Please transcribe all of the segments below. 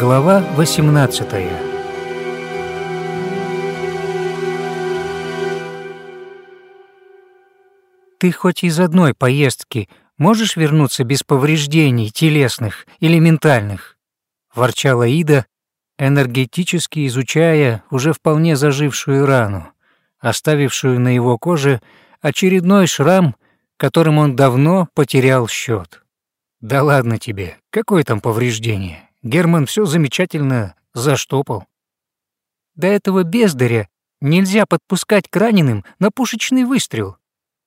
Глава 18 Ты хоть из одной поездки можешь вернуться без повреждений телесных или ментальных? Ворчала Ида, энергетически изучая уже вполне зажившую рану, оставившую на его коже очередной шрам, которым он давно потерял счет. Да ладно тебе, какое там повреждение? Герман все замечательно заштопал. До этого бездаря нельзя подпускать к раненым на пушечный выстрел.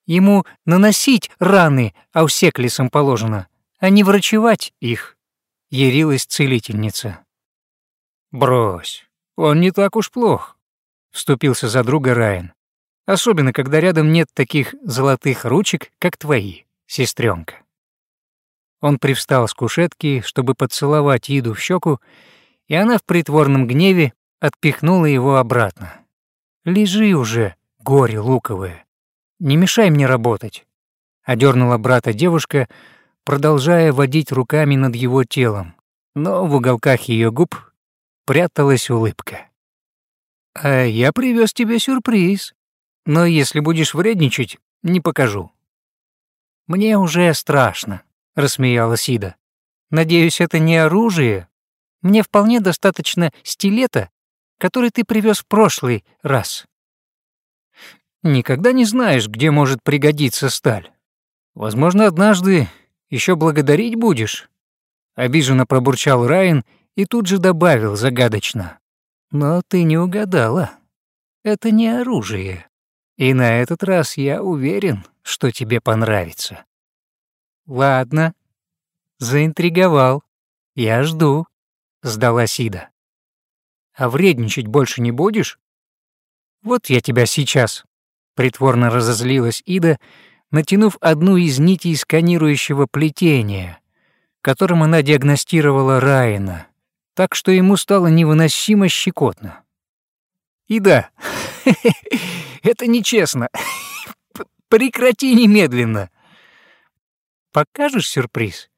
Ему наносить раны аусеклисом положено, а не врачевать их, — ярилась целительница. «Брось, он не так уж плох», — вступился за друга Райан. «Особенно, когда рядом нет таких золотых ручек, как твои, сестренка. Он привстал с кушетки, чтобы поцеловать Иду в щеку, и она в притворном гневе отпихнула его обратно. «Лежи уже, горе луковое, не мешай мне работать», — одернула брата девушка, продолжая водить руками над его телом, но в уголках ее губ пряталась улыбка. «А я привез тебе сюрприз, но если будешь вредничать, не покажу». «Мне уже страшно», — рассмеялась Ида. «Надеюсь, это не оружие? Мне вполне достаточно стилета, который ты привез в прошлый раз». «Никогда не знаешь, где может пригодиться сталь. Возможно, однажды еще благодарить будешь?» Обиженно пробурчал Райан и тут же добавил загадочно. «Но ты не угадала. Это не оружие. И на этот раз я уверен, что тебе понравится». «Ладно. Заинтриговал. Я жду», — сдала Сида. «А вредничать больше не будешь?» «Вот я тебя сейчас», — притворно разозлилась Ида, натянув одну из нитей сканирующего плетения, которым она диагностировала Райана, так что ему стало невыносимо щекотно. «Ида, это нечестно. Прекрати немедленно!» Покажешь сюрприз?»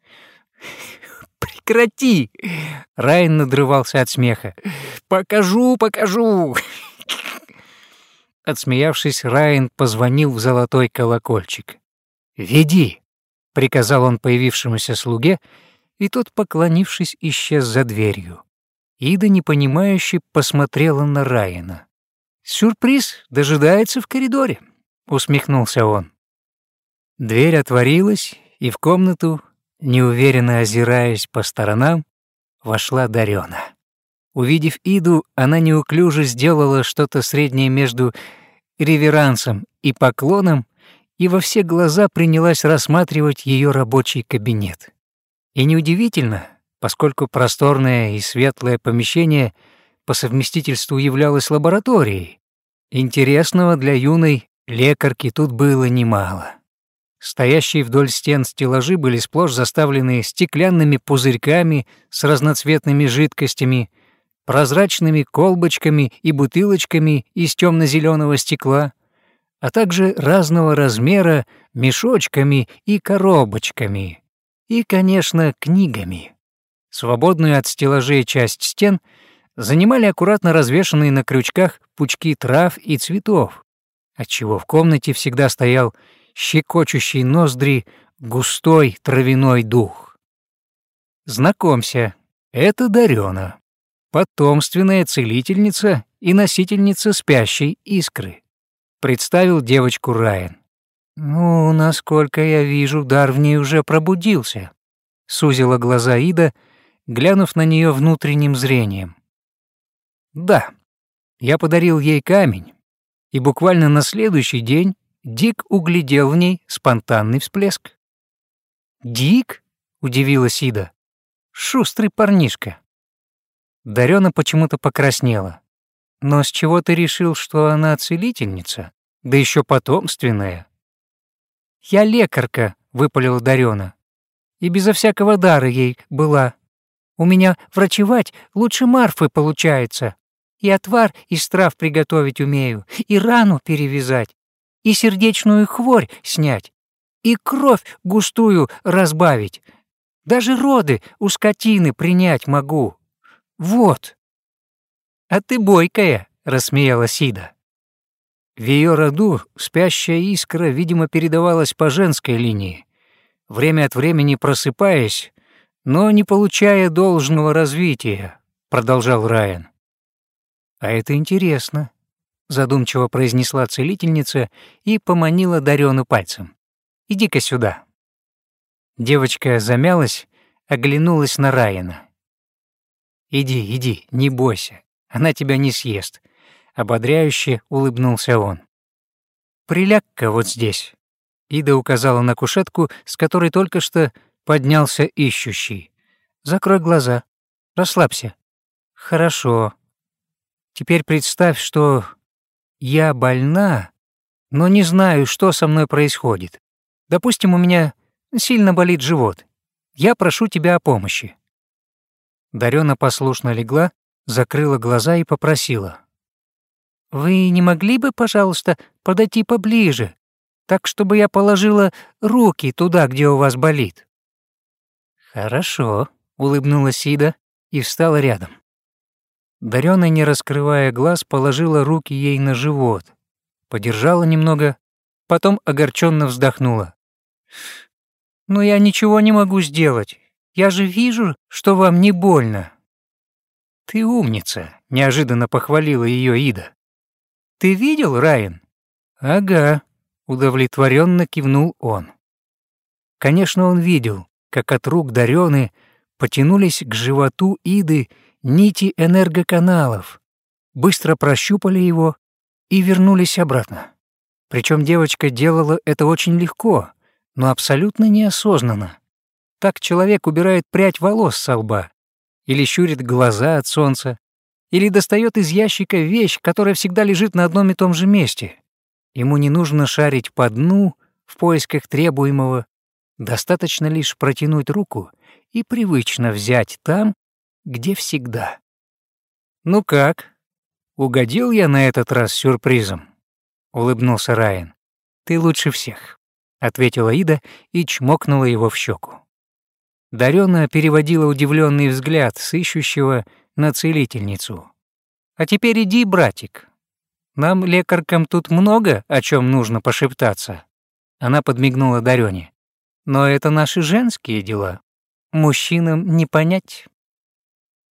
«Прекрати!» Райан надрывался от смеха. «Покажу, покажу!» Отсмеявшись, Райан позвонил в золотой колокольчик. «Веди!» — приказал он появившемуся слуге, и тот, поклонившись, исчез за дверью. Ида, непонимающе, посмотрела на Райана. «Сюрприз дожидается в коридоре», — усмехнулся он. Дверь отворилась, и в комнату, неуверенно озираясь по сторонам, вошла Дарёна. Увидев Иду, она неуклюже сделала что-то среднее между реверансом и поклоном и во все глаза принялась рассматривать ее рабочий кабинет. И неудивительно, поскольку просторное и светлое помещение по совместительству являлось лабораторией. Интересного для юной лекарки тут было немало. Стоящие вдоль стен стеллажи были сплошь заставлены стеклянными пузырьками с разноцветными жидкостями, прозрачными колбочками и бутылочками из темно-зеленого стекла, а также разного размера мешочками и коробочками, и, конечно, книгами. Свободную от стеллажей часть стен занимали аккуратно развешанные на крючках пучки трав и цветов, отчего в комнате всегда стоял щекочущий ноздри густой травяной дух. Знакомься, это Дарёна, потомственная целительница и носительница спящей искры. Представил девочку Райан. «Ну, насколько я вижу, дар в ней уже пробудился», — сузила глаза Ида, глянув на нее внутренним зрением. «Да, я подарил ей камень, и буквально на следующий день Дик углядел в ней спонтанный всплеск. «Дик?» — удивилась Ида. «Шустрый парнишка». Дарёна почему-то покраснела. «Но с чего ты решил, что она целительница? Да еще потомственная?» «Я лекарка», — выпалила Дарёна. «И безо всякого дара ей была. У меня врачевать лучше Марфы получается. И отвар из трав приготовить умею, и рану перевязать, и сердечную хворь снять, и кровь густую разбавить. Даже роды у скотины принять могу. Вот. А ты бойкая, рассмеялась Ида. В ее роду спящая искра, видимо, передавалась по женской линии, время от времени просыпаясь, но не получая должного развития, продолжал Райан. А это интересно, задумчиво произнесла целительница и поманила Дарёну пальцем. Иди-ка сюда. Девочка замялась, оглянулась на Райана. «Иди, иди, не бойся, она тебя не съест», — ободряюще улыбнулся он. «Приляг-ка вот здесь». Ида указала на кушетку, с которой только что поднялся ищущий. «Закрой глаза. Расслабься». «Хорошо. Теперь представь, что я больна, но не знаю, что со мной происходит. Допустим, у меня сильно болит живот. Я прошу тебя о помощи». Дарёна послушно легла, закрыла глаза и попросила. «Вы не могли бы, пожалуйста, подойти поближе, так, чтобы я положила руки туда, где у вас болит?» «Хорошо», — улыбнулась Сида и встала рядом. Дарёна, не раскрывая глаз, положила руки ей на живот, подержала немного, потом огорченно вздохнула. «Но я ничего не могу сделать. Я же вижу, что вам не больно». «Ты умница», — неожиданно похвалила ее Ида. «Ты видел, Райан?» «Ага», — удовлетворенно кивнул он. Конечно, он видел, как от рук Дарёны потянулись к животу Иды нити энергоканалов, быстро прощупали его и вернулись обратно. Причем девочка делала это очень легко, но абсолютно неосознанно. Так человек убирает прядь волос со лба, или щурит глаза от солнца, или достает из ящика вещь, которая всегда лежит на одном и том же месте. Ему не нужно шарить по дну в поисках требуемого, достаточно лишь протянуть руку и привычно взять там, где всегда. «Ну как? Угодил я на этот раз сюрпризом?» — улыбнулся Райан. «Ты лучше всех», — ответила Ида и чмокнула его в щеку. Дарёна переводила удивленный взгляд с ищущего на целительницу. «А теперь иди, братик. Нам, лекаркам, тут много о чем нужно пошептаться». Она подмигнула Дарёне. «Но это наши женские дела. Мужчинам не понять».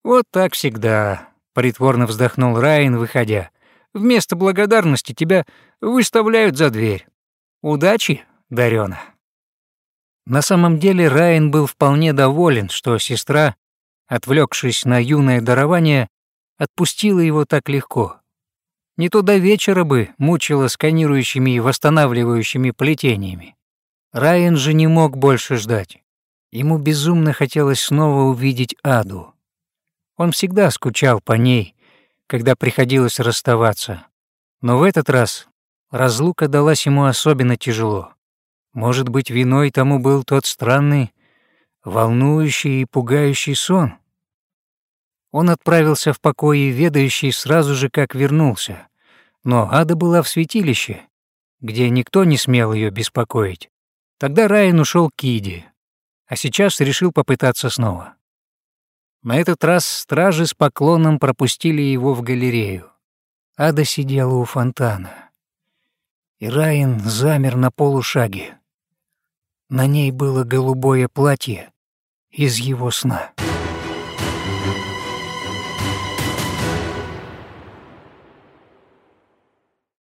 «Вот так всегда», — притворно вздохнул Райан, выходя. «Вместо благодарности тебя выставляют за дверь. Удачи, Дарёна». На самом деле Райан был вполне доволен, что сестра, отвлекшись на юное дарование, отпустила его так легко. Не то до вечера бы мучила сканирующими и восстанавливающими плетениями. Райан же не мог больше ждать. Ему безумно хотелось снова увидеть Аду. Он всегда скучал по ней, когда приходилось расставаться. Но в этот раз разлука далась ему особенно тяжело. Может быть, виной тому был тот странный, волнующий и пугающий сон? Он отправился в покое, ведающий сразу же, как вернулся. Но Ада была в святилище, где никто не смел ее беспокоить. Тогда Райан ушел к Иде, а сейчас решил попытаться снова. На этот раз стражи с поклоном пропустили его в галерею. Ада сидела у фонтана. И Райан замер на полушаге. На ней было голубое платье из его сна.